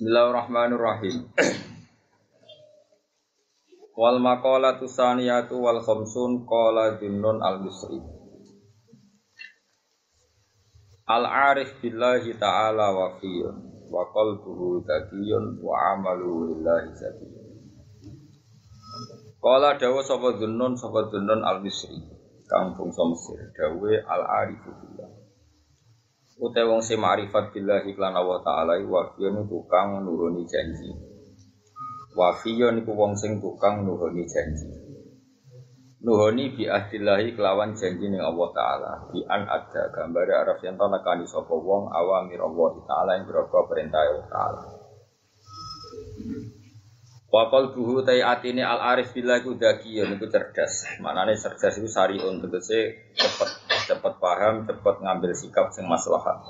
Bismillahirrahmanirrahim. wal maqalatu saniyatu wal khamsun qala Junnun al-Misri. Al-arif billahi ta'ala wa fiyun wa qalbuhu taqiyun wa amaluhu lillahi zabiyun. Qala dawa sapa Junnun sapa Junnun al-Misri. Kang bangsa Mesir dawe al-arifu billah. Utai wong sing ma'rifat billahi lan Allah taala wa fiyun tukang nuruni janji. Wa fiyun iku wong sing tukang nuhoni janji. Nuhoni bi ahdillahi kelawan janji ning Allah taala. Bi an ada gambare araf yen nekani sapa wong awamir Allah taala ing groko perintah Allah taala. Wa qalbuhu tai atine al arif billahi ku dakiyun iku cerdas. Manane cerdas iku sariun tegese cepet cepet paham, cepet ngambil sikap sing maslahat.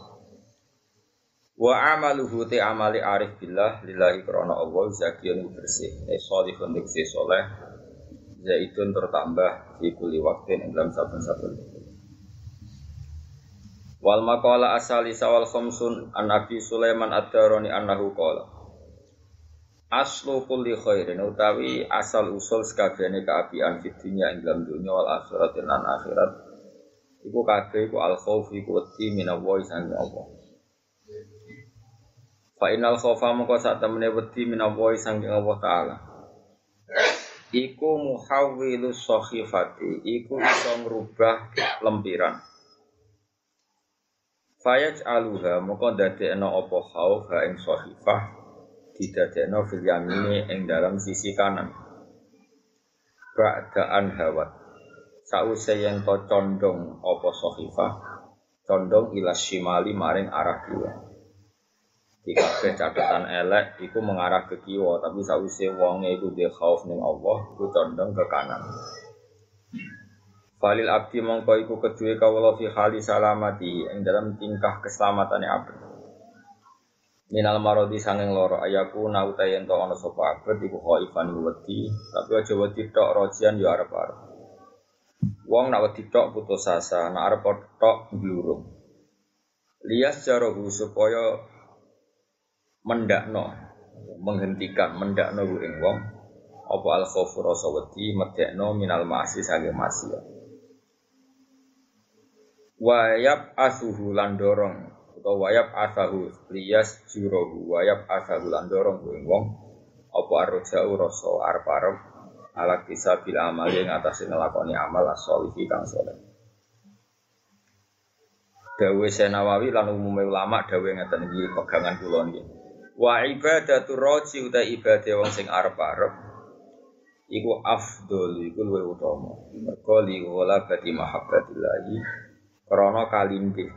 Wa amaluhu te amali arif billah lillahi krana Allah zakiyun bersih. Eh sholihun diksi soleh. Zaitun tertambah di kuli waktu ing dalam saben-saben. Wal maqala asali sawal khamsun an Nabi Sulaiman ad-Darani annahu qala Aslu kulli khairin utawi asal usul sekabehane kaapian fid dunya ing dalam dunya wal akhirat lan akhirat iku kabeh iku al khauf iku wedi minallahi sange Allah. Fa innal khaufa moko sak temene wedi minallahi sange Allah taala. Iku muhawwilu sakhifati, iku iso ngrubah lempiran. Fayaj aluha moko dadekno apa khauf ha ing sakhifah didadekno fil yamini ing dalam sisi kanan. Ba'daan hawat sause yen to condong apa sahifah condong ila shimali maring arah kiwa. Di kabeh catatan elek iku mengarah ke kiwa tapi sause wonge iku dhe khauf ning Allah iku condong ke kanan. Falil abdi mongko iku kedue kawula fi hali salamati ing dalam tingkah keselamatan abdi. Minal marodi sanging loro ayaku nauta yen to ana sapa abdi iku khaifan wedi tapi aja wedi tok rojian yo arep-arep Wong nak wedi tok putus asa, nak arep tok glurung. Lias jarohu supaya mendakno, menghentikan mendakno ku ing wong apa al khaufu rasa wedi medekno minal ma'asi sange maksiat. Wayab asuhu lan dorong utawa wayab asahu lias jurohu wayab asahu lan dorong ku ing wong apa arjau rasa arep-arep ala kisah bil amal yang atas ngelakoni amal asolihi kang soleh. Dawe Senawawi lan umumnya ulama dawe ngeten iki pegangan kula niki. Wa ibadatu roji uta ibadah wong sing arep-arep iku afdol iku luwih utama. Mergo li wala bati mahabbatillahi krana kalindih.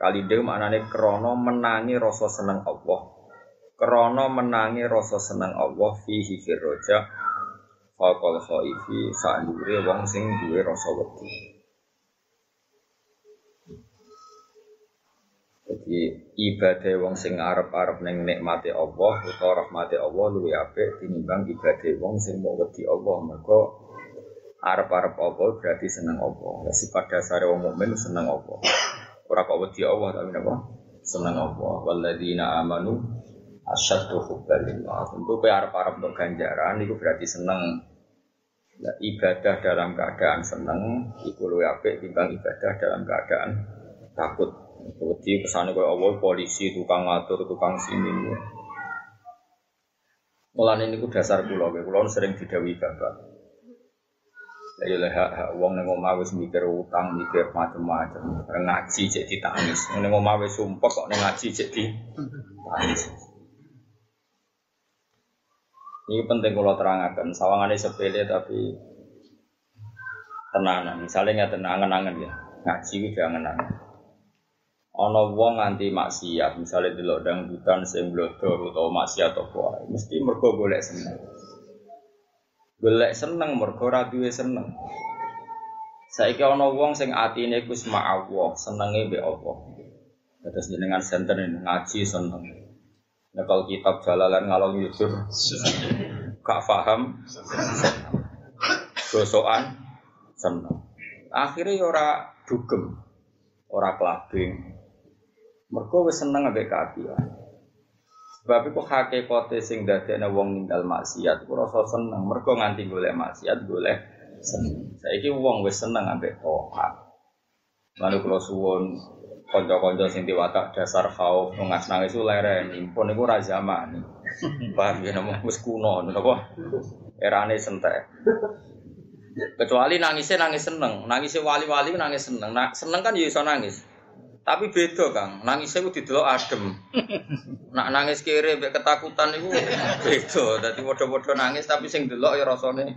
Kalindih maknane krana menangi rasa seneng Allah. Krana menangi rasa seneng Allah fihi firroja Fakol khaifi sa'ndure wong sing duwe rasa wedi. Jadi ibadah wong sing arep-arep ning nikmate Allah utawa rahmate Allah luwih apik tinimbang ibadah wong sing mau wedi Allah. Mergo arep-arep Allah berarti seneng Allah. Sifat dasar wong mukmin seneng Allah. Ora kok wedi Allah tapi napa? Seneng Allah. Walladzina amanu hubban lillah. Tentu kowe arep-arep untuk ganjaran itu berarti seneng. Nah, ibadah dalam keadaan seneng iku luwih apik timbang ibadah dalam keadaan takut. Wedi kesane koyo Allah polisi, tukang ngatur, tukang sini. Mulane niku dasar kula, kula sering didhawuhi bapak. Lah ya hak hak wong ning omah wis mikir utang, mikir macam-macam. Ngaji cek ditangis. Ning omah wis sumpek kok ning ngaji cek ditangis. Ini penting kalau terangkan, sawangannya sepele tapi tenanan. Misalnya nggak tenangan-angan ya, ngaji itu angan-angan. Ono wong nganti maksiat, misalnya di lodang hutan sing blodor atau maksiat atau apa, mesti mergo golek seneng. Golek seneng mergo duwe seneng. Saiki ana wong sing atine Gus Allah, senenge mbek apa. Terus jenengan senten ngaji seneng. Nekal kitab jalalan ngalor yusur gak paham gosokan seneng. Akhirnya ora dugem, ora kelabing. Mergo wis seneng ambek kaapian. Sebab itu hakikate sing dadekne wong ninggal maksiat iku rasa seneng. Mergo nganti golek maksiat golek seneng. Saiki wong wis seneng ambek taat. Lalu kula suwun kanca-kanca sing diwatak dasar khauf ngas nangis itu leren impun iku ra zaman. Paham ya namung wis kuno napa? Erane sentek. Kecuali nangisnya nangis seneng, nangisnya wali-wali nangis seneng. Nah, seneng kan ya nangis. Tapi beda Kang, nangisnya ku didelok adem. Nak nangis kiri mbek ketakutan itu beda. Dadi padha-padha nangis tapi sing delok ya rasane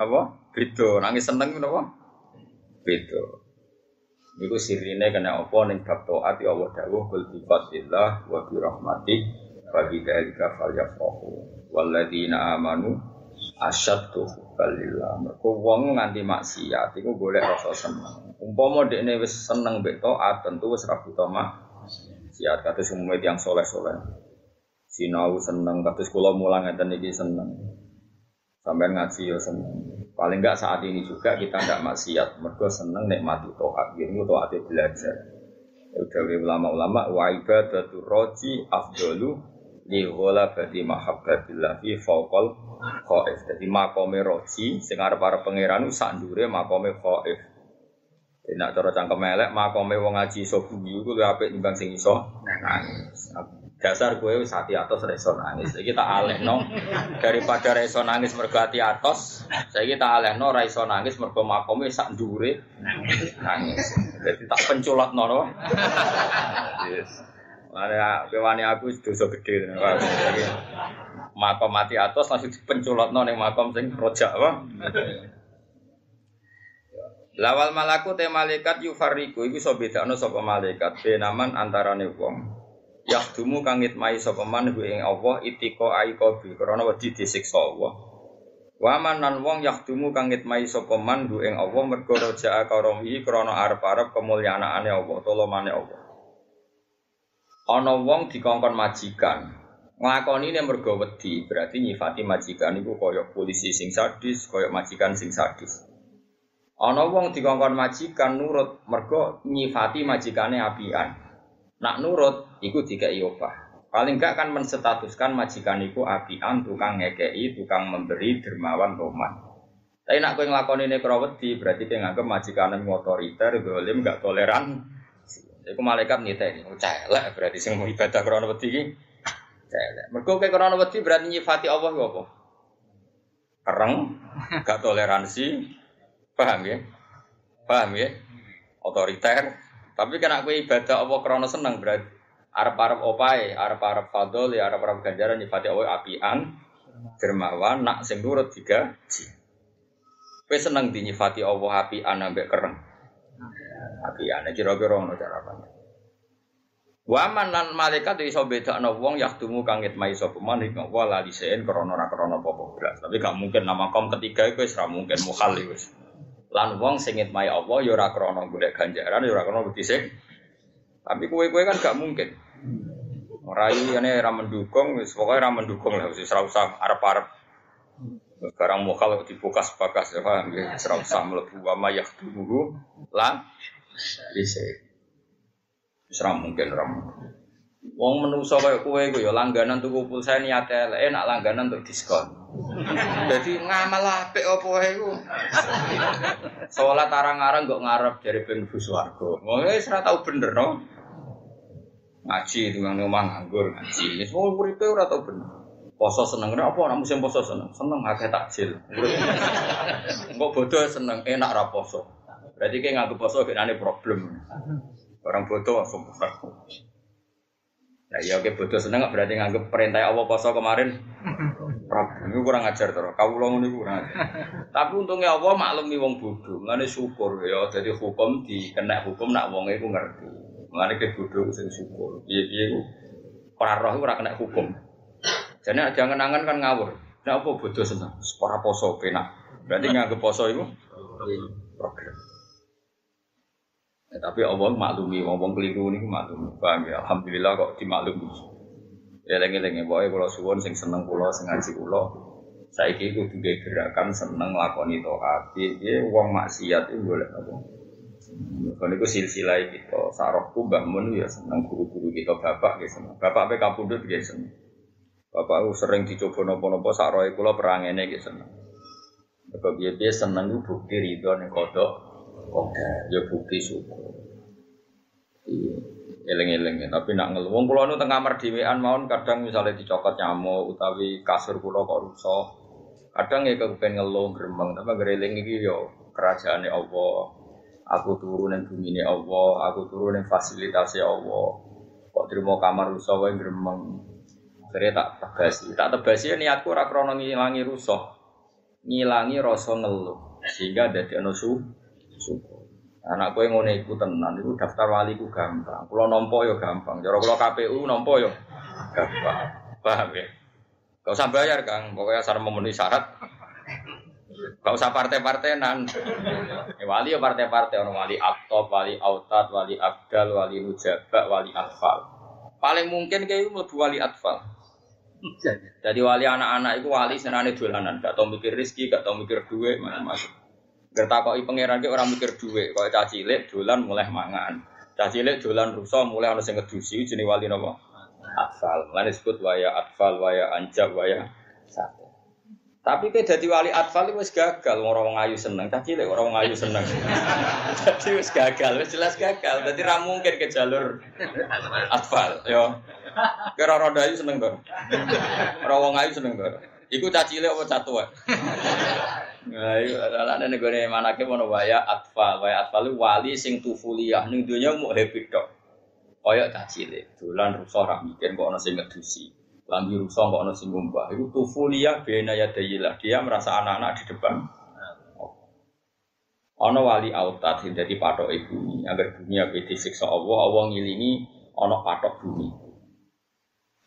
apa? Beda. Nangis seneng napa? Beda. Iku sirine kena apa ning bab taat ya Allah dawuh kul bi wa bi rahmati wa bi dzalika falyafrahu. Walladzina amanu asyaddu hubbalillah. Mergo wong nganti maksiat iku golek rasa seneng. Umpama dekne wis seneng mbek taat tentu wis ra butuh maksiat kados umume tiyang soleh-soleh. Sinau seneng kados kula mulang ngeten iki seneng. Sampai ngaji ya seneng. Paling enggak saat ini juga kita tidak maksiat. Mergo seneng nikmati taat. Ini taat belajar. Udah ulama-ulama wa ibadatu roji afdalu li badi mahabbatillah fi fawqal khaif. Jadi makome roji sing arep-arep pangeran sak ndure makome khaif. Nek cara cangkem elek makome wong ngaji iso guyu kuwi apik timbang sing iso nangis. Dasar gue wis hati atos nangis. Iki tak alehno daripada ra iso nangis mergo hati atos, saiki tak alehno ra iso nangis mergo makome sak ndure nangis. Jadi tak penculotno no. Yes. Mana kewane aku dosa gede. Makom mati atas langsung dipenculotno ning makom sing rojak apa? Lawal malaku te malaikat yufariku iku iso bedakno sapa malaikat benaman antarane wong. Yahdumu kang ngitmai sapa man ing Allah itiko aiko bi krana wedi disiksa Allah. Waman nan wong yahdumu kang ngitmai sapa man ing Allah mergo raja karomi krana arep-arep kemulyaaane Allah, tolomane Allah. Ana wong dikongkon majikan. Nglakoni ini mergo wedi, berarti nyifati majikan iku koyok polisi sing sadis, koyok majikan sing sadis. Ana wong dikongkon majikan nurut mergo nyifati majikane apian. Nak nurut iku dikai opah. Paling enggak kan menstatuskan majikan iku apian, tukang ngekei, tukang memberi, dermawan, roman. Tapi nak kowe nglakoni ini wedi berarti kowe nganggep majikane otoriter, dolim, enggak toleran, Iku malaikat niteni, oh, celek berarti sing mau ibadah krana wedi iki. Celek. Mergo ke krana wedi berarti nyifati Allah yo apa? Kereng, gak toleransi, paham ya? Paham ya? Otoriter. Tapi kena kowe ibadah Allah krana seneng berarti arep-arep opae, arep-arep fadol ya arep-arep ganjaran nyifati Allah apian, dermawan, nak sing nurut tiga. Kowe seneng dinyifati Allah apian ambek kereng. Tapi ya, kira-kira ono cara apa? Waman lan malaikat iso bedakno wong yahdumu kang ngitmai sapa man ing wa la diseen krana ora krana apa blas. Tapi gak mungkin nama kaum ketiga iku wis ora mungkin mukhal wis. Lan wong sing ngitmai apa ya ora krana golek ganjaran ya ora krana. Tapi kowe-kowe kan gak mungkin. Ora ane ora mendukung wis pokoke ora mendukung lah wis ora usah arep-arep. Sekarang mukhal dibukas bakas ya paham ya ora usah mlebu wa ma yahdumu lan Lise. Wis mungkin ram. Wong menungso kaya kowe iku ya langganan tuku pulsa niate elek, nak langganan untuk diskon. Jadi ngamal apik apa wae iku. Salat arang-arang kok ngarep dari ben swarga. Wong wis ora tau bener no. Ngaji dengan omah nganggur ngaji. Wis wong uripe ora tau bener. Poso seneng apa nek musim poso seneng? Seneng akeh takjil. Engko bodoh seneng enak ra poso. Berarti kayak nggak poso kayak problem. Orang bodoh langsung Nah ya oke bodoh seneng berarti nganggep perintah Allah poso kemarin problem. Ini kurang ajar terus. Kau ulang ini kurang ajar. Tapi untungnya Allah maklumi wong bodoh. Mengenai syukur ya. Jadi hukum di kena hukum nak wong itu ngerti. Mengenai ke bodoh sing syukur. Iya iya itu para roh ora kena hukum. Jadi jangan angan kan ngawur. Nah apa bodoh seneng? Para poso penak. Berarti nganggep poso itu program. Ya, tapi Allah maklumi, ngomong keliru ini maklumi. Paham ya? Alhamdulillah kok dimaklumi. Ya lengi-lengi, pokoknya kalau suwon sing seneng pulau, sing ngaji pulau, saya kira itu juga gerakan seneng lakoni toat. Dia uang maksiat itu boleh apa? Kalau itu silsilah kita, sarokku Mbah Mun ya seneng guru-guru kita bapak ya seneng. Bapak apa kabudut ya seneng. Bapak aku sering dicoba nopo-nopo saroy kula perangene ya seneng. Mergo piye-piye seneng itu bukti ridho ning kodok. Oke, ya bukti syukur. Iya, eleng-eleng tapi nak ngeluh. Wong kula nu teng kamar dhewean kadang misalnya dicokot nyamuk utawi kasur kula kok rusak. Kadang ya kepen ngeluh gremeng, tapi gereling iki kerajaane Allah aku turun yang bumi ini Allah, aku turun yang fasilitasnya Allah. Kok terima kamar rusak wae gremeng. Akhirnya tak tebasi, tak tebasi niatku ora krana ngilangi rusak. Ngilangi rasa ngeluh sehingga dadi ana su syukur. Anak kowe ngene iku tenan iku daftar wali ku gampang. Kula nampa ya gampang. Cara kula KPU nampa ya gampang. Paham ya? Gak usah bayar Kang, pokoknya asal memenuhi syarat Gak usah partai-partainan. Ya, wali ya partai-partai, orang wali aktop, wali autat, wali abdal, wali nujabak, wali atfal. Paling mungkin kayak itu lebih wali atfal. Jadi wali anak-anak itu wali senane dolanan, gak tau mikir rizki, gak tau mikir duit, mana masuk. Gertakoi pangeran orang mikir duit, kalau caci cilik dolan mulai mangan. Caci cilik dolan rusak mulai harus sing ngedusi jenis wali nopo. Atfal. Mulane disebut waya atfal, waya anjab, waya satu. Tapi ke jadi wali atfal itu wis gagal, orang ayu seneng. Tadi lek orang ayu seneng. Jadi wis gagal, wis jelas gagal. Jadi ra mungkin ke jalur atfal, yo. Kira roda ayu seneng to. Ora wong ayu seneng to. Iku caci lek apa catuan? Nah, iya, adalah nih gue mana ke mau waya atfal, waya atfal itu wali sing tufuliah nih dunia mau happy dok. Koyok caci lek, dolan rusak ra mikir kok ana sing ngedusi lambi rusak kok ono sing ngumbah itu tufulia bena yadayilah dia merasa anak-anak di depan. Ono wali autat sing dadi patok bumi. Agar bumi ape disiksa Allah. Allah ngilingi ono patok bumi.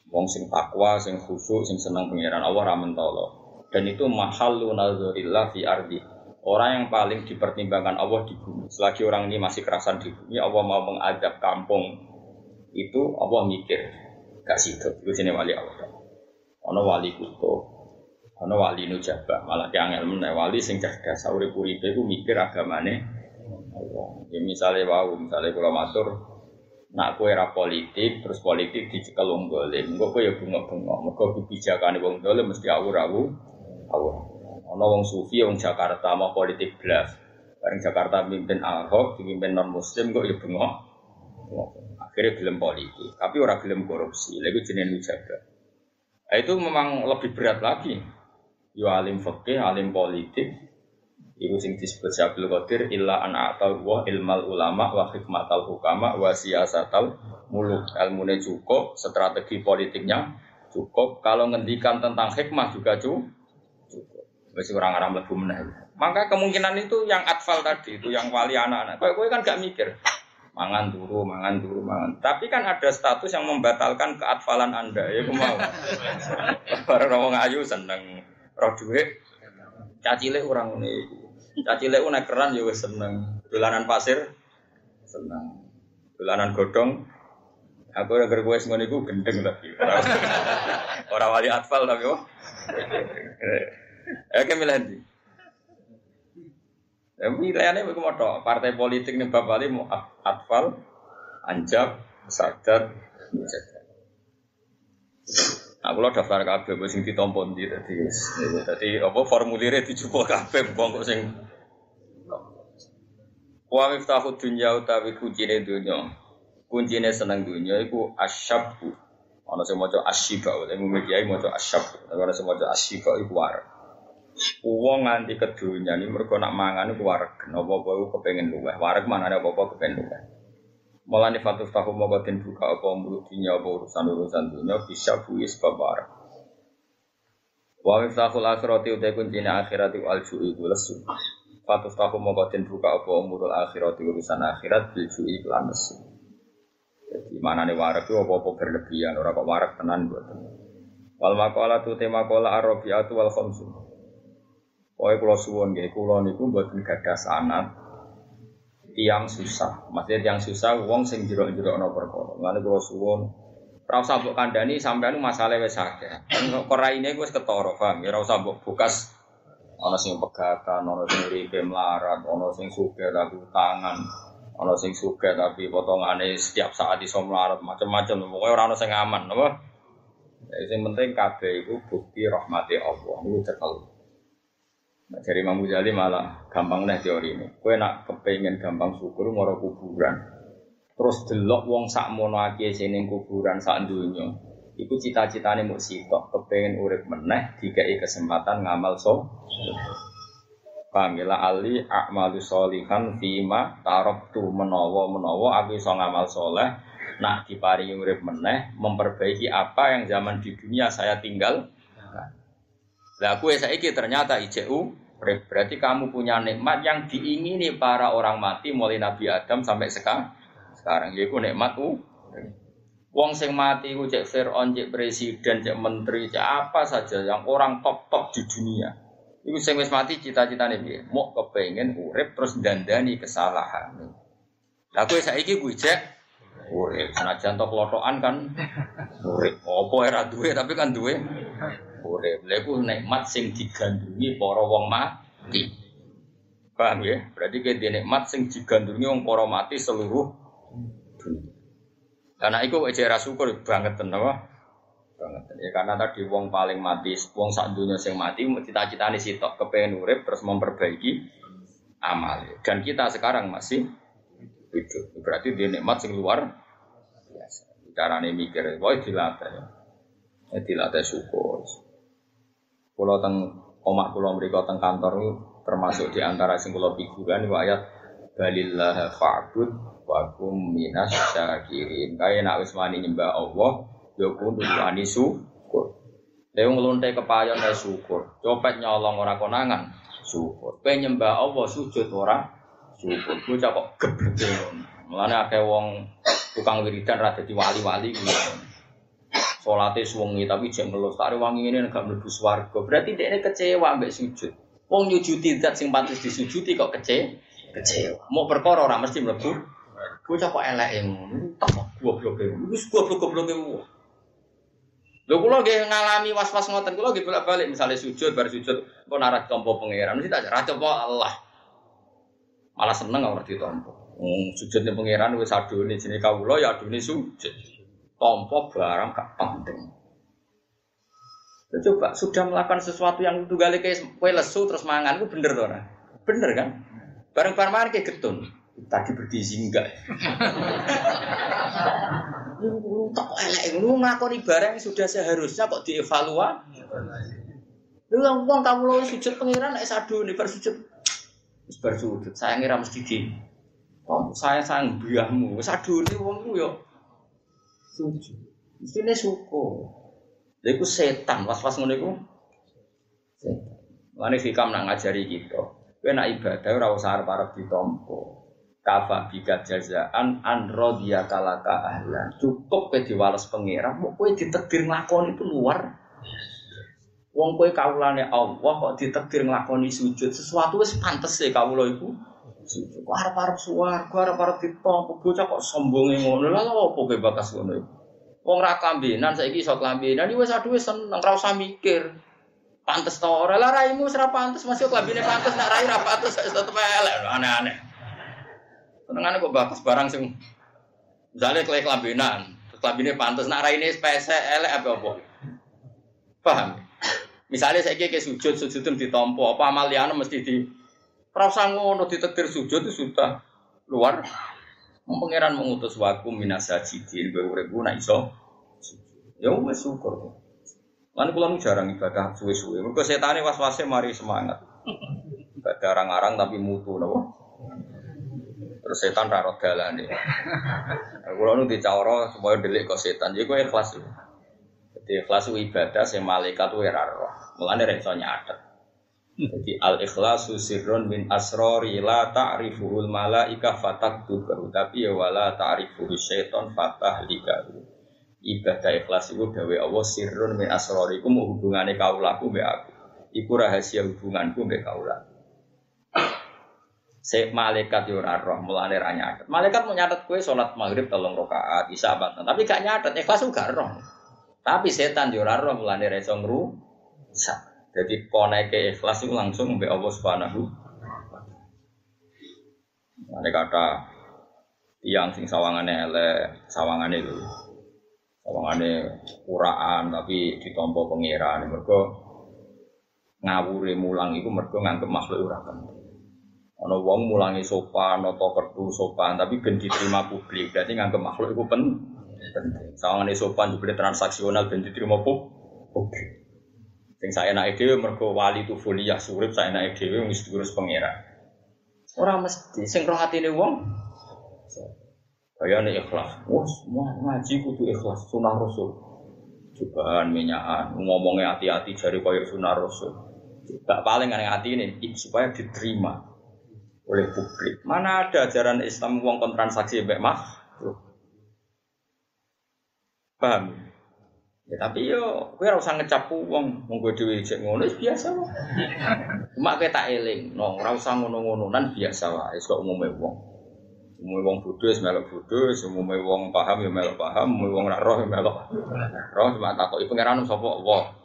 Wong sing takwa sing khusyuk sing seneng pangeran Allah ra mentolo. Dan itu mahallu nazarillah fi ardi. Orang yang paling dipertimbangkan Allah di bumi. Selagi orang ini masih kerasan di bumi Allah mau mengadab kampung. Itu Allah mikir gak sido itu jenis wali Allah. Ono wali kuto ono wali nujabah. Malah yang ilmu wali sing cerdas urip uripe iku mikir agamane Allah. Ya misalnya wau misalnya kalau matur nak era politik terus politik dicekel wong dolim. Engko kowe ya bengok-bengok. Mergo kebijakane mesti awur-awur awur ono wong sufi wong Jakarta mau politik belas bareng Jakarta mimpin Ahok dipimpin non muslim kok ya bengok Akhirnya gelem politik, tapi orang gelem korupsi. Lalu jenis mujaga. Nah, itu memang lebih berat lagi. Yo alim fakih, alim politik. Iku sing disebut Syabul Qadir illa an atau wa ilmal ulama wa hikmatal hukama wa siyasatal muluk. Ilmune cukup, strategi politiknya cukup. Kalau ngendikan tentang hikmah juga cukup. Masih orang orang lebih menang. Maka kemungkinan itu yang atfal tadi, itu yang wali anak-anak. Kau kan gak mikir mangan turu, mangan turu, mangan. Tapi kan ada status yang membatalkan keatfalan Anda, ya mau. Orang ayu seneng roh duit, cacile orang ini. Cacile naik keran juga ya seneng. Dolanan pasir seneng. Dolanan godong Aku udah gue semuanya gue gendeng tapi orang wali atfal tapi oh. Eh, milih Ya pilihannya begitu mau partai politik nih bapak Ali mau atfal, anjab, sadar, mujadah. Aku lo daftar kabeh gue sing ditompo ndi tadi. Tadi apa formulirnya dicoba kabeh kok sing Wa miftahu dunya utawi kuncine dunya. Kuncine seneng dunya iku asyabu. Ana sing maca asyiba, utawa kiai maca asyab. Ana sing maca asyiba iku war. Uang nganti kedunya ini mereka nak mangan itu wareg. Nopo bau kepengen luweh. Wareg mana ada apa kepengen luweh. Malah nih fatuf tahu mau batin buka apa mulut dunia apa urusan urusan dunia bisa bui sebab wareg. Wa miftahul akhirati utai kuncinya akhirati wal ju'i lesu. Fatuf tahu mau batin buka apa umurul akhirati urusan akhirat bil ju'i kelan lesu. Jadi mana nih wareg itu apa-apa berlebihan. Orang kok wareg tenan buat Wal makola tu tema kola arabiatu wal khamsun. Pokoknya kalau suwon gak, kalau niku buat gadah sanat tiang susah. Maksudnya tiang susah, uang sing jerok-jerok no perkara. Lalu kalau suwon, rasa buk kandani sampai nu masalah wes akeh. Korai ini gue ketoro, paham? Ya rasa buk bukas. Ono sing pegatan, ono sing uripe melarat, ono sing suka lagu tangan. Ono sing suka tapi potongane setiap saat iso melarat macam-macam. Pokoknya orang ono sing aman, apa? Yang penting kabeh itu bukti rahmati Allah. Itu cekel. Nah, dari Imam Ghazali malah gampang nih teori ini. Kue nak kepengen gampang syukur ngoro kuburan. Terus delok wong sak mono akeh sing kuburan sak dunya. Iku cita-citane mau sitok, kepengen urip meneh dikai kesempatan ngamal so. Paham ya ali a'malu solihan fima taroktu menawa menawa aku iso ngamal soleh nak diparingi urip meneh memperbaiki apa yang zaman di dunia saya tinggal lah aku saiki ternyata ICU berarti kamu punya nikmat yang diingini para orang mati mulai Nabi Adam sampai sekarang sekarang yaitu nikmat u Wong sing mati ku cek Fir'aun, cek presiden, cek menteri, cek apa saja yang orang top-top di dunia Iku sing wis mati cita-citane piye? Mau kepengen urip terus dandani kesalahan. Lah kowe saiki kuwi cek urip. Senajan tok lotokan kan urip. Apa era duwe tapi kan duwe urip. Lha iku nikmat sing digandrungi para wong mati. Paham ya? Berarti dia nikmat sing digandrungi wong para mati seluruh dunia. Karena itu ejera syukur banget tenan banget. Ya karena tadi wong paling mati, wong sak dunia sing mati cita cita si sitok kepengen urip terus memperbaiki amal. Dan kita sekarang masih hidup. Berarti dia nikmat sing luar biasa. Carane mikir, wah dilatih. Ya dilatih syukur. Kalau teng omak pulau mereka teng kantor termasuk di antara sing kula figuran ayat balillah fa'bud wa kum minas syakirin. Kaya nak wis nyembah Allah, ya kudu wani syukur. Lha nglonte kepayon ae syukur. Copet nyolong ora konangan syukur. Kowe nyembah Allah sujud ora syukur. Bocah kok geblek. Mulane akeh wong tukang wiridan ra dadi wali-wali. Salate suwengi tapi jek ngelus tak wangi ini gak mlebu swarga. Berarti dia kecewa mbek sujud. Wong nyujudi zat sing pantes disujuti kok kecewa. Kecewa. Mau perkara ora mesti mlebu. Bocah kok eleke ngono. Tak goblok e. Wis goblok-goblok e. Lho kula nggih ngalami was-was ngoten, kula nggih bolak-balik misalnya sujud bar sujud kok narak tompo pangeran, mesti tak ra tompo Allah. Malah seneng ora ditompo. Wong sujudne pangeran wis adone jenenge kawula ya adone sujud. Tompo barang gak penting. Coba sudah melakukan sesuatu yang tunggal kayak kue lesu terus mangan, itu bener tuh, bener kan? Bareng-bareng kayak getun. Tadi bergizi enggak? Tak elek, lu ngakoni barang sudah seharusnya kok dievaluasi. Lu yang uang tamu lo sujud pangeran nek sadu nih bersujud. Bersujud, saya ngira mesti. Oh, saya sayang biahmu, sadu nih uang lu yo. Sujud. Mestine syukur. Lha iku setan, was-was ngono. Setan. Mane fikam nak ngajari kita. Kowe nak ibadah ora usah arep-arep kafa bika jazaan an rodiya kalaka ahlan cukup ke diwales pangeran mau kue ditekdir nglakoni itu luar wong kue kaulane Allah kok ditekdir nglakoni sujud sesuatu wis pantes e kawula iku kok arep-arep suar kok arep-arep ditompo bocah kok sombonge ngono? Lha opo kowe bakas ngono? Wong ra kambenan saiki iso klambenan iki wis aduh wis seneng ra usah mikir. Pantes to ora? Lah raimu ora pantes masih klambine pantes nak rai ra pantes tetep elek. Aneh-aneh. Senengane kok bakas barang sing misalnya klek kelambinan, kelambine pantas nak raine spese elek apa apa. Paham? Misalnya saya kayak sujud, sujud itu ditompo, apa amalian mesti di Rasa ngono ditetir sujud itu sudah luar. Pangeran mengutus waku minasa jidin, gue urip nak iso. Ya wes syukur. Lan kula jarang ibadah suwe-suwe. Mergo setane was-wase mari semangat. Ibadah arang-arang tapi mutu napa? Terus setan rarot galan nih. Kalau nu dicawro supaya delik ke setan, jadi gue ikhlas. Jadi ikhlas ibadah, saya malaikat itu raro. Mulanya reso nyatet. Jadi al ikhlasu sirrun min asrori la ta'rifuhul malaika fatak tubahu tapi ya wala ta'rifuhu syaiton fatah likahu ibadah ikhlas itu dawe Allah sirrun min asrori itu mau hubungannya kaulaku be aku iku rahasia hubunganku be kaulaku Se malaikat yo ora roh mulane ra nyatet. Malaikat mau nyatet kue sholat maghrib tolong rakaat, isya banten. Tapi gak nyatet, ikhlas juga roh. Tapi setan yo ora roh mulane ra iso. Jadi koneke ikhlas itu langsung mbek Allah Subhanahu Ada kata tiang sing sawangane elek, sawangane lho. Sawangane kuraan tapi ditompo pangeran. Mergo ngawure mulang iku mergo nganggep makhluk ora penting. Ana wong mulangi sopan, nata kertu sopan, tapi ben diterima publik. Berarti nganggep makhluk iku penting. Sawangane sopan juga transaksional ben diterima publik. Sing saya naik dewe mergo wali tu foliyah surip saya naik dewe wis diurus pangeran. Orang mesti sing roh hatine wong Kayane ikhlas. Wah, semua ngaji kudu ikhlas sunah rasul. Cobaan minyakan, ngomongnya hati-hati jari koyo sunah rasul. Gak paling aneh hati ini supaya diterima oleh publik. Mana ada ajaran Islam uang kontransaksi mbek mah? Paham? Ya tapi yo kowe ora usah ngecap wong kowe dhewe cek ngono biasa wae. Cuma kowe tak eling, no ora usah ngono-ngononan biasa wae kok umume wong. Umume wong bodho wis melok bodho, umume wong paham ya melok paham, wong ora roh ya melok. Roh cuma takoki pangeran sapa Allah.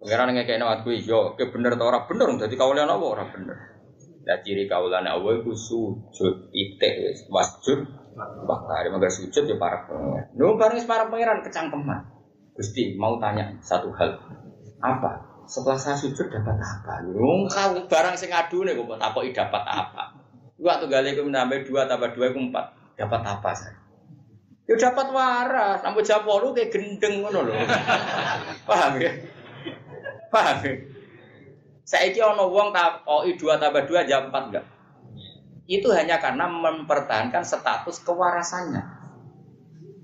Pangeran ngekekno aku yo, ke bener ta ora bener dadi kawulan apa ora bener. Ya ciri kawulan Allah iku sujud itik wis wajud bakari mangga sujud ya para pengen. Nung bareng para pangeran kecangkeman. Gusti mau tanya satu hal. Apa? Setelah saya sujud dapat apa? Wong kau barang sing adu nih kok takoki dapat apa? Waktu gali aku menambah dua tambah dua aku empat. Dapat apa saya? Ya dapat waras. Nampu jawab lu kayak gendeng ngono loh. Paham ya? Paham ya? Saya kira ono wong takoki dua tambah dua jam empat enggak? Itu hanya karena mempertahankan status kewarasannya.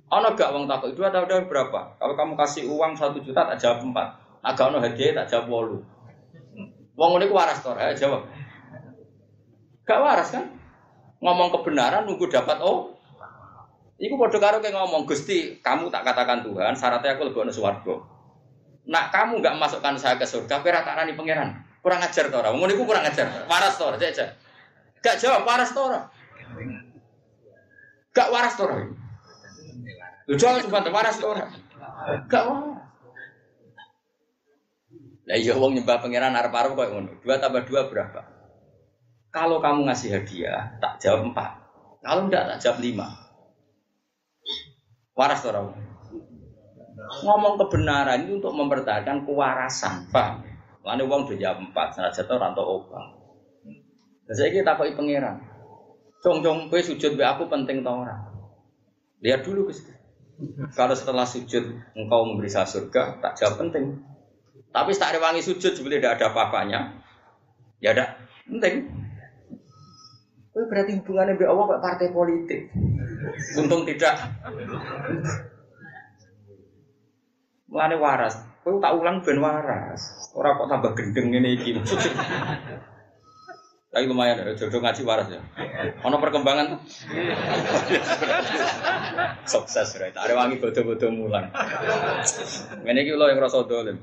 Ono gak wong takut dua tahun tahun berapa? Kalau kamu kasih uang satu juta tak jawab empat. Agak ono hadiah tak jawab walu. Wong ini waras tor, ya jawab. Gak waras kan? Ngomong kebenaran nunggu dapat oh. Iku bodoh karo kayak ngomong Gusti, kamu tak katakan Tuhan, syaratnya aku lebih ono. Nak kamu gak masukkan saya ke surga, kira tak rani pangeran. Kurang ajar tora. Wong niku kurang ajar. Waras tora, aja. Gak jawab waras tora. Gak waras tora. Lu jangan cuma waras to ora? Gak waras. Lah iya wong nyembah pangeran arep-arep koyo ngono. Dua tambah dua berapa? Kalau kamu ngasih hadiah, tak jawab empat. Kalau enggak, tak jawab lima. Waras to ora? Ngomong kebenaran itu untuk mempertahankan kewarasan, paham? Lalu uang udah jawab empat, senajan orang tua obang. Dan saya kita takoki pangeran. Cong cong, sujud be aku penting tau orang. Lihat dulu guys. Kalau setelah sujud engkau memberi saya surga, tak jawab penting. Tapi tak wangi sujud sebetulnya tidak ada apa-apanya. Ya ada penting. Itu berarti hubungannya dengan Allah partai politik. Untung tidak. Mulane waras. Kau tak ulang ben waras. Orang kok tambah gendeng ini iki. Tapi lumayan ya, jodoh ngaji waras ya. Ono perkembangan tuh. Sukses ya. Ada wangi bodoh-bodoh mulan. Ini kita yang rasa dolim.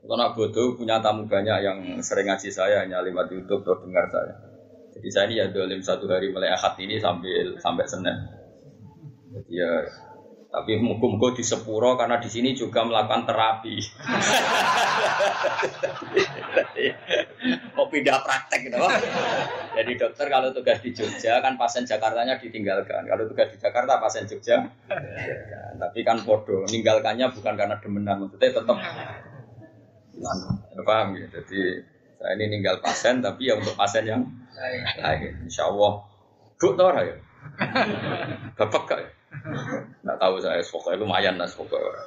Kalau nak bodoh punya tamu banyak yang sering ngaji saya hanya lewat YouTube atau dengar saya. Jadi saya ini ya dolim satu hari mulai akad ini sampai sampai senin. Jadi ya tapi muka-muka di Sepuro karena di sini juga melakukan terapi. Mau pindah praktek gitu. Jadi dokter kalau tugas di Jogja kan pasien Jakartanya ditinggalkan. Kalau tugas di Jakarta pasien Jogja. Ya, tapi kan podo, meninggalkannya bukan karena demenan, maksudnya tetap paham ya. Jadi saya ini ninggal pasien tapi ya untuk pasien yang lain. Insya Allah. Bu tau ya? Bapak gak ya? Nggak tahu saya, pokoknya lumayan lah pokoknya.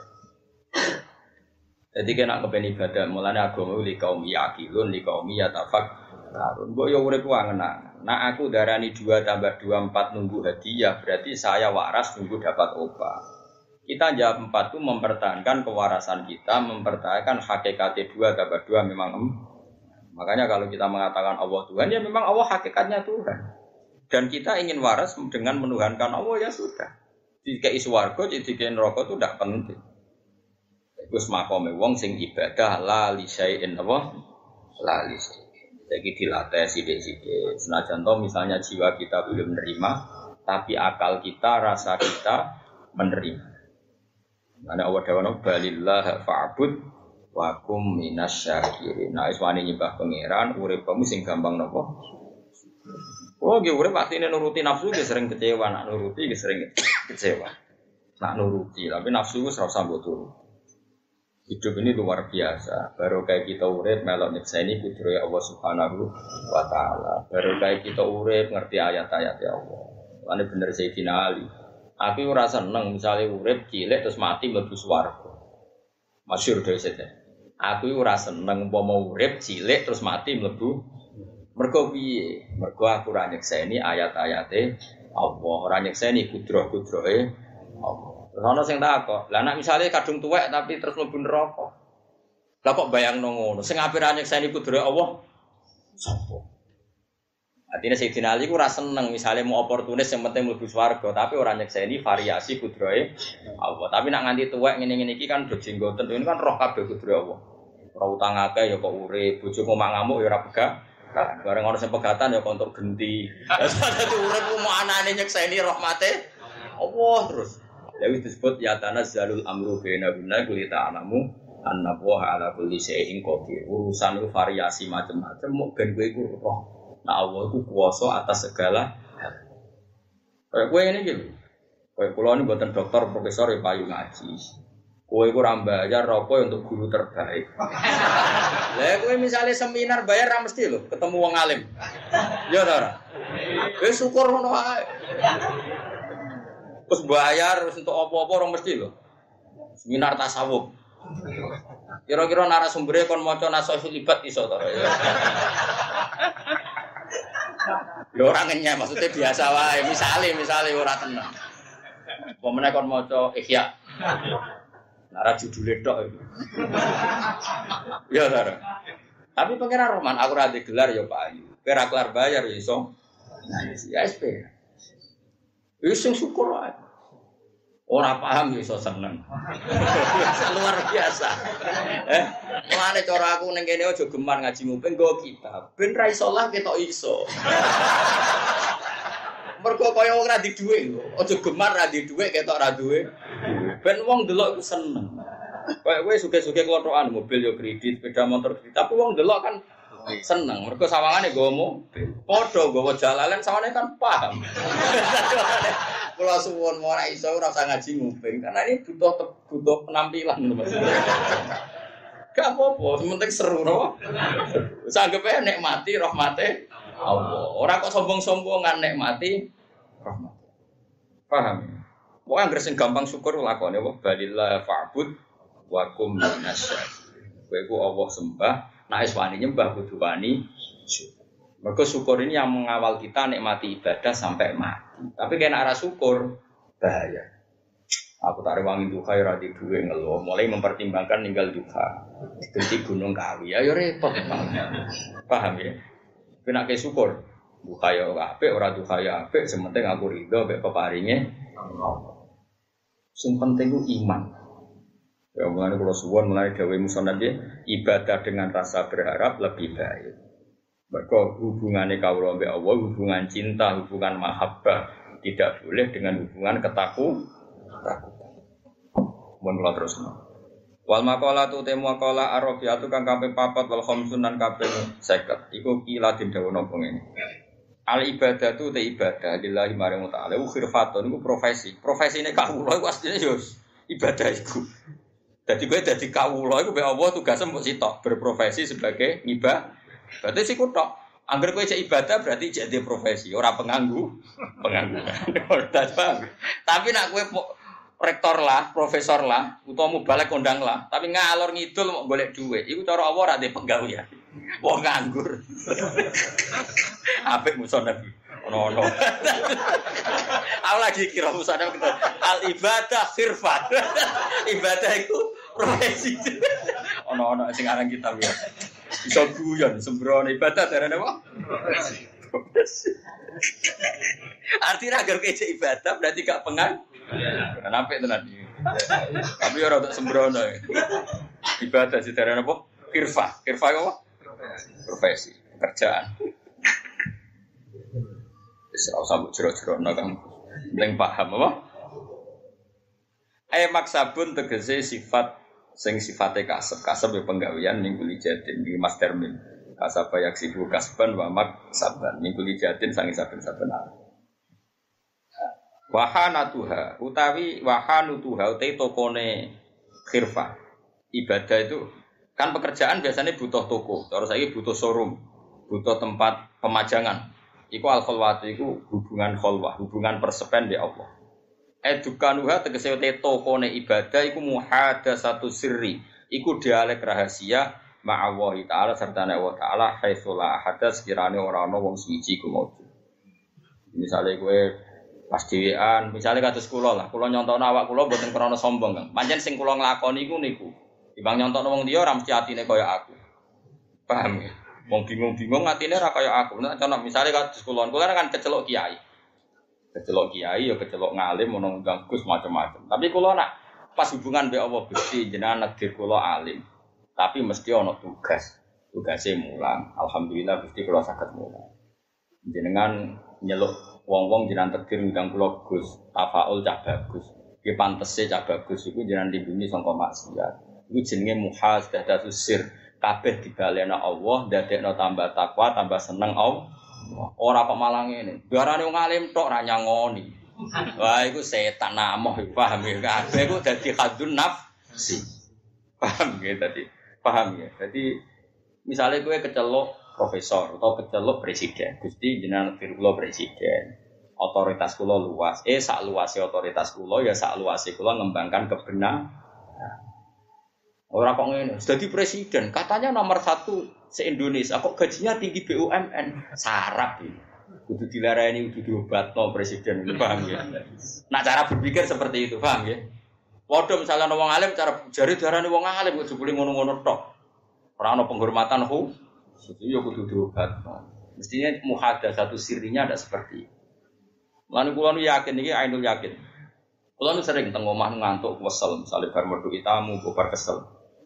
Jadi kena kepen ibadah, mulanya agama li kaum yakilun, li kaum yatafak. Karun, gue ya urip ngena. Nah aku darani dua tambah dua empat nunggu hadiah, berarti saya waras nunggu dapat obat. Kita jawab empat itu mempertahankan kewarasan kita, mempertahankan hakikat dua tambah dua memang em. Makanya kalau kita mengatakan Allah Tuhan, ya memang Allah hakikatnya Tuhan. Dan kita ingin waras dengan menuhankan Allah ya sudah. Jika isu warga, jika neraka itu tidak penting. Itu semakome wong sing ibadah la li syai'in apa? La li Jadi dilatih sidik-sidik. Senajan toh misalnya jiwa kita belum menerima, tapi akal kita, rasa kita menerima. Mana Allah dawana balillah fa'bud wa kum minas syakirin. Nah, iswani nyembah pangeran, urip kamu sing gampang nopo? Oh, gue urip pasti ini nuruti nafsu, gue sering kecewa, nak nuruti, gue sering kecewa. Nak nuruti, tapi nafsu gue serasa turut. Hidup ini luar biasa. Baru kayak kita urip melok nyekseni kudroya Allah Subhanahu wa taala. Baru kayak kita urip ngerti ayat-ayat ya Allah. Ini bener Sayyidina Ali. Aku ora seneng misalnya urip cilik terus mati mlebu swarga. Masyhur dhewe saja. Aku ora seneng umpama urip cilik terus mati mlebu mergo piye? Mergo aku ora nyekseni ayat-ayate Allah, ora nyekseni kudroh-kudrohe Allah. Terus ana sing takok, lah nek misale kadung tuwek tapi terus mlebu neraka. Lah kok bayangno ngono? Sing ape ra nyekseni kudrohe Allah? Sopo? Artinya Sayyidina Ali ku ora seneng misalnya mau oportunis yang penting mlebu swarga, tapi orang nyekseni variasi kudrohe Allah. Tapi nak nganti tuwek ngene-ngene iki kan do ini kan roh kabeh kudrohe Allah. Ora utang akeh ya kok urip, bojomu mak ngamuk ya pegah. Bareng orang sing pegatan ya untuk genti. Lah dadi urip mau anane nyekseni rahmate Allah terus. Ya wis disebut ya tanazzalul amru baina guna kulita anamu anna wa ala kulli shay'in qadir. Urusan itu variasi macam-macam mau ben kowe iku roh. Nah Allah itu kuasa atas segala hal. Kayak kowe ini gitu. Kayak kula ini buatan dokter, profesor ya payu ngaji. Kowe iku ora bayar rokok untuk guru terbaik. Lah kowe misalnya seminar bayar ra mesti lho ketemu wong alim. Ya ta ora? Wis syukur ngono wae. Terus bayar terus untuk apa-apa orang mesti loh. Seminar tasawuf. Kira-kira narasumbernya kon maca nasihul ibad iso to. Lho ora ngenyek maksudnya biasa wae. Misale misale ora tenang. Pemene kon maca ihya. Nara judule tok itu. Ya Tara. Tapi pengiran Roman, aku rada gelar ya Pak Ayu. Kira kelar bayar ya iso. Nah, ya SP. Wis sing syukur wae. Ora paham ya iso seneng. Luar biasa. Eh, mulane cara aku ning aja gemar ngaji muping nggo kitab. Ben ra iso lah ketok iso. Mergo kaya wong ra di dhuwit gemar ra di dhuwit ketok ra. Ben wong delok iku seneng. Kayak kowe suge-suge kelothokan mobil yo kredit, sepeda motor kredit, tapi wong delok kan seneng. Mergo sawangane nggawa mobil. Padha nggawa jalalan sawane kan paham. Kula suwun ora iso ora usah ngaji nguping karena ini butuh butuh penampilan. Gak apa-apa, penting seru no. Sanggep ae nikmati rahmate Allah. Ora kok sombong-sombongan nikmati rahmat. Paham? Pokoknya anggere sing gampang syukur lakone wa balillah fa'bud wa kum minasyakirin. Kowe ku Allah sembah, nek wis wani nyembah kudu wani syukur. Syukur ini yang mengawal kita nikmati ibadah sampai mati. Tapi kena arah syukur bahaya. Aku tak rewangi duka ya radi duwe ngeluh. Mulai mempertimbangkan ninggal duka. Di gunung kawi. Ayo repot. Paham ya? Kena ke syukur. Duka ya apik, ora duka ya apik. Sementing aku ridho, mbek peparingnya. Yang penting itu iman. Ya mulai kalau suwon mulai Dewi Musonad ibadah dengan rasa berharap lebih baik. Mereka hubungannya kawula mbek Allah, hubungan cinta, hubungan mahabbah tidak boleh dengan hubungan ketaku, ketakutan. Mohon kula terus. Wal makola tu temu makola arabiatu kang kaping papat wal lan kaping 50. Iku kila napa ngene. Al ibadah tu te ibadah lillahi maring ta'ala. Khirfatun iku profesi. Profesine kawula iku asline yo ibadah iku. Jadi gue jadi kawula iku be Allah tugasnya mbok sitok berprofesi sebagai ngibah. Berarti sih kutok. Angger kowe cek ibadah berarti jadi profesi, ora penganggu, penganggu. Tapi nak kowe rektor lah, profesor lah, utawa balik kondang lah, tapi ngalor ngidul mau golek duit, iku cara Allah ora penggawean. Wong nganggur. Apik musuh Nabi. Ono ono. Aku lagi kira musuh Nabi al ibadah khirfat. ibadah itu profesi. Ono ono sing aran kitab ya. Iso guyon sembrono ibadah darane apa? Artinya agar kece ibadah berarti gak pengan. Itu nanti? Tapi orang untuk sembrono. Ibadah sih darane apa? Kirfa, kirfa apa? Profesi, pekerjaan. Wis ora usah jero-jero kang. Penting paham apa? Eh maksabun tegese sifat sing sifatnya kasep kasep ya penggawean ning kuli jatin di mas termin Kasaba yak sibu kasban wa mak saban. Minggu jatin sangi saben-saben Wahana tuha utawi wahanu tuha utai tokone khirfa. Ibadah itu kan pekerjaan biasanya butuh toko. Terus lagi butuh showroom butuh tempat pemajangan. Iku al kholwatu iku hubungan kholwah hubungan persepen di Allah. Edukanuha tegese utai tokone ibadah iku muhada satu sirri. Iku dialek rahasia ma'awahi ta'ala serta Allah ta'ala haitsulah ahada sekiranya orang-orang wong suci ku misalnya gue pas dhewean, misalnya kados kula lah, kula nyontokno awak kula mboten krana sombong, Kang. Pancen sing kula nglakoni iku niku. Timbang nyontokno wong liya ora mesti atine kaya aku. Paham ya? Wong bingung-bingung atine ora kaya aku. Nek contoh misalnya kados kula, kula kan kecelok kiai. Kecelok kiai ya kecelok ngalim ono ganggus macam-macam. Tapi kula nak pas hubungan be Allah Gusti jenengan negdir kula alim. Tapi mesti ono tugas. Tugasnya mulang. Alhamdulillah Gusti kula saged mulang. Jenengan nyeluk wong-wong jiran tegir ngundang kula Gus, tafaul cah bagus. Ki pantese cah bagus iku jiran lindungi sangka maksiat. Iku jenenge muhasadatus sir. Kabeh dibalena Allah, dadekno tambah takwa, tambah seneng Allah. Ora kok malah ngene. Darane wong alim tok ra nyangoni. Wah, iku setan namoh, paham ya? Kabeh iku dadi hadun nafsi. Paham ya tadi? Paham ya? Jadi misalnya gue kecelok profesor atau kecelok presiden. Gusti jenengan kula presiden. Otoritas kula luas. Eh sak luasnya otoritas kula ya sak luasnya kula ngembangkan kebenaran. Orang kok ngene, jadi presiden, katanya nomor satu se Indonesia, kok gajinya tinggi BUMN, sarap ini. Kudu dilarani, kudu diobat no presiden, paham ya? Nah cara berpikir seperti itu, paham ya? Waduh misalnya wong alim, cara jari darah wong alim, kudu boleh ngono-ngono tok. Orang penghormatan hu, itu ya kudu diobat. Mestinya muhada satu sirinya ada seperti. Lalu kulo yakin ini ainul yakin. Kulo sering teng omah ngantuk kesel, misalnya bar merdu tamu, bar kesel.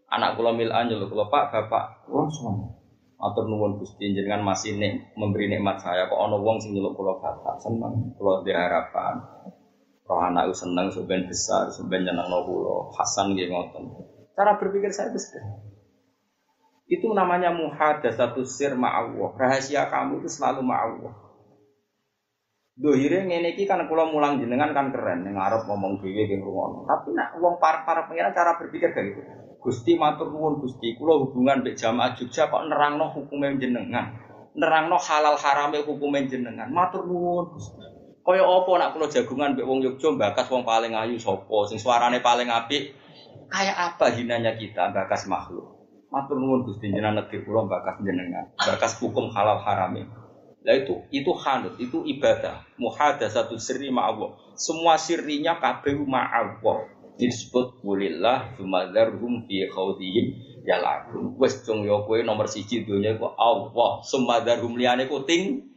Anak kulo mil anjel, kulo pak bapak, kulo semua. Atur nuwun Gusti jenengan masih nek memberi nikmat saya kok ana wong sing nyeluk kula bapak seneng kula diharapan roh anak seneng sebenarnya besar sebenarnya nyenengno kula Hasan nggih ngoten cara berpikir saya itu itu namanya satu sir ma'awah. Rahasia kamu itu selalu ma'awah. Dohire ngene iki kan kula mulang jenengan kan keren ning arep ngomong dhewe ning ngono. Tapi nak wong para-para pengiran cara berpikir kayak gitu. Gusti matur nuwun Gusti, kula hubungan mbek jamaah Jogja kok nerangno hukume jenengan. Nerangno halal harame hukume jenengan. Matur nuwun Gusti. Kaya nak kula jagungan mbek wong Yogja bakas wong paling ayu sapa, sing suarane paling apik. Kayak apa hinanya kita bakas makhluk. Matur nuwun Gusti jenengan negeri kula bakas jenengan, bakas hukum halal harame. Lah itu, itu hanut, itu ibadah. satu sirri ma'allah. Semua sirrinya kabeh ma'allah. Disebut mulillah hum fi khawdihim yalakun. Wes cung yo kowe nomor siji dunia ku Allah. hum liyane ku ting.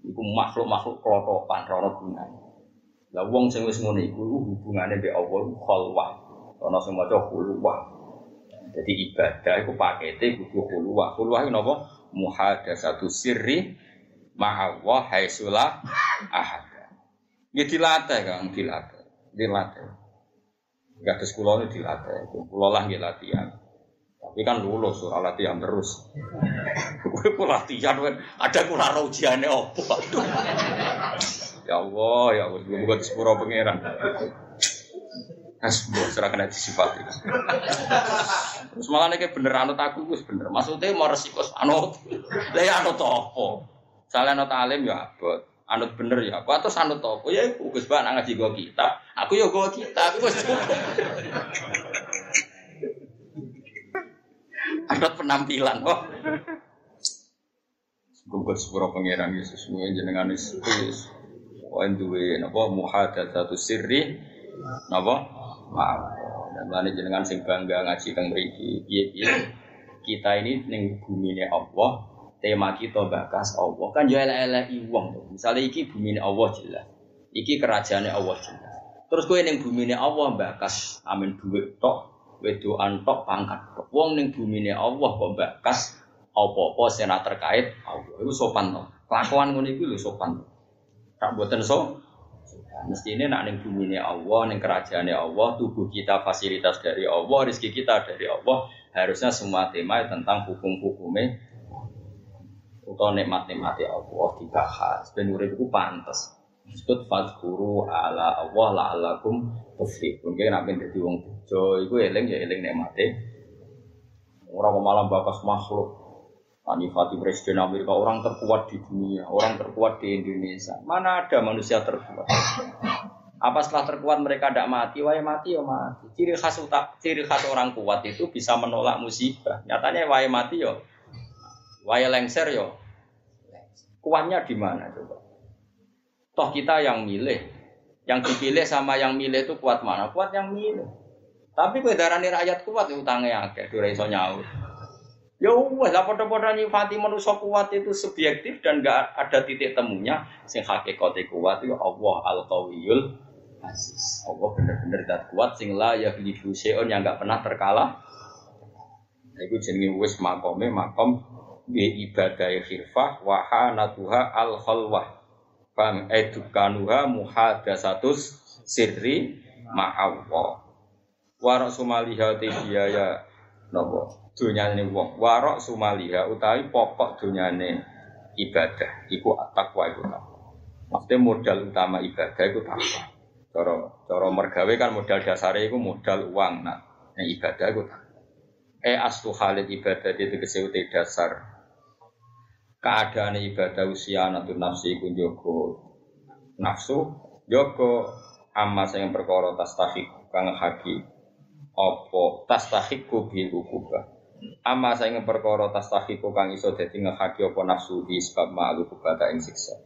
Iku makhluk-makhluk klotokan rono gunane. Lah wong sing wis ngono iku hubungane mbek Allah khalwah. Ana sing maca khulwah. Jadi ibadah itu pakete kudu khulwah. Khulwah itu apa? Muhadatsatu sirri ma'allah haitsula ahad. Ya dilatih Kang, dilatih. Dilatih. Enggak ada sekolah ini dilatih. Kula lah latihan. Tapi kan lulus ora latihan terus. Kowe ku latihan ada kula ujiane opo. Ya Allah, ya Allah, muga disepuro pangeran. Hasbuh, serah kena disifati. Terus malah nih bener anut aku gus bener. Maksudnya mau resiko anut, lah ya anut apa? Salah anut alim ya abot, anut bener ya apa? Terus anut apa? Ya aku gus bang ngaji gue kita, aku ya gue kita, aku gus Anut penampilan kok. Gue sepuro pangeran Yesus, gue jenengan Yesus. Wah, duwe napa muhadatsatu sirri napa maaf dan mana jenengan sing bangga ngaji kang mriki. Piye kita ini ning bumi ini Allah tema kita bakas Allah. Kan ya elek-elek wong misalnya iki bumi ini Allah jelas. Iki kerajaan Allah jelas. Terus kowe ning bumi ini Allah bakas amin duit tok wedoan tok pangkat tok. Wong ning bumi ini Allah kok bakas apa-apa sing terkait Allah. Itu sopan to. Kelakuan ngono iku lho sopan tak buatan so Mesti ini nak neng bumi ini Allah, neng kerajaan Allah, tubuh kita fasilitas dari Allah, rezeki kita dari Allah. Harusnya semua tema tentang hukum-hukumnya. Utawa nikmat-nikmate Allah dibahas. Ben urip iku pantes. Disebut fadhkuru ala Allah la'allakum tuflihun. Kene nek dadi wong bejo iku eling ya eling nikmate. Ora malah bakas makhluk Anifati Presiden Amerika orang terkuat di dunia, orang terkuat di Indonesia. Mana ada manusia terkuat? Apa setelah terkuat mereka tidak mati? Wah mati ya mati. Ciri khas utak, ciri khas orang kuat itu bisa menolak musibah. Nyatanya wah mati yo, wah lengser yo. Kuatnya di mana coba? Toh kita yang milih, yang dipilih sama yang milih itu kuat mana? Kuat yang milih. Tapi kue rakyat kuat utangnya agak, dua iso nyaut. Ya wes lah padha-padha nyifati manusia kuat itu subjektif dan gak ada titik temunya. Sing hakikate kuat itu Allah Al-Qawiyul Aziz. Allah bener-bener dat kuat sing la ya syai'un yang gak pernah terkalah. Nah, iku jenenge wis makome makom bi ibadah khirfah wa hanatuha al khalwah. Fam edukanuha muhadasatus sirri ma'allah. Wa rasumaliha ya nopo dunyane wong. Warok sumaliha utawi pokok dunyane ibadah. Iku takwa iku takwa. Maksudnya modal utama ibadah iku takwa. Cara cara mergawe kan modal dasare iku modal uang nah yang ibadah iku takwa. Eh astu halid ibadah itu kesewute dasar. Keadaan ibadah usia nanti nafsi iku joko nafsu joko amma sing perkara tastahik kang haki apa bil ukubah Ama saya ingin perkara tastahiku kang iso dadi ngehaki apa nafsu di sebab malu kubata ing siksa.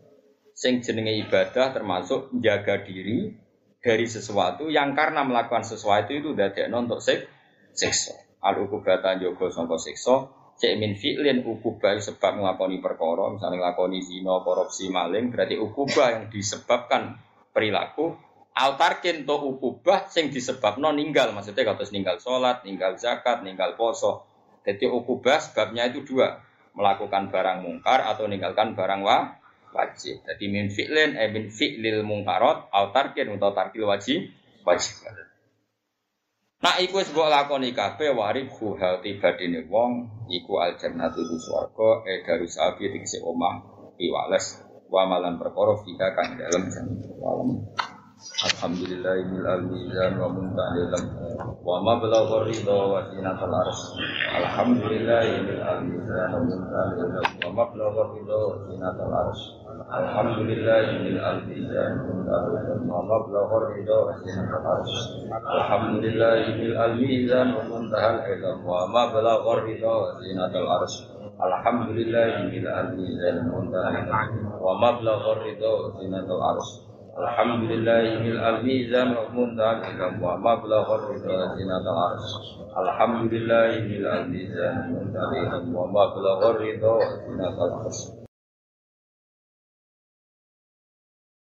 Sing jenenge ibadah termasuk menjaga diri dari sesuatu yang karena melakukan sesuatu itu dadekno untuk sik siksa. Al ukubata jogo sangka siksa, cek min fi'lin ukubah sebab nglakoni perkara, misalnya nglakoni zina, korupsi, maling, berarti ukubah yang disebabkan perilaku Altarkin to ukubah sing disebabno ninggal maksudnya kados ninggal sholat, ninggal zakat, ninggal poso jadi ukubah sebabnya itu dua, melakukan barang mungkar atau meninggalkan barang wa, wajib. Jadi min fi'lin eh min fi'lil mungkarot au tarkin atau tarkil wajib wajib. Nah iku wis mbok lakoni kabeh warib hal tibadine wong iku al jannatu iku swarga e darus abi tegese omah piwales wa malan perkara fika kang dalem jannah. Alhamdulillah mil al mizan wa muntalilam wa mablagha ridha wa zinatul ars. Alhamdulillah mil al mizan wa muntalilam wa mablagha ridha wa zinatul ars. Alhamdulillah mil al mizan wa mablagha ridha wa zinatul ars. Alhamdulillah mil al mizan wa muntahal ilm wa mablagha ridha wa zinatul ars. Alhamdulillah mil al mizan wa muntahal wa mablagha ridha wa zinatul ars. Alhamdulillah mil al mizan wa muntal ilm wa mablagh ridha zinat al arsh. Alhamdulillah mil al mizan wa muntal ilm wa mablagh ridha zinat al arsh.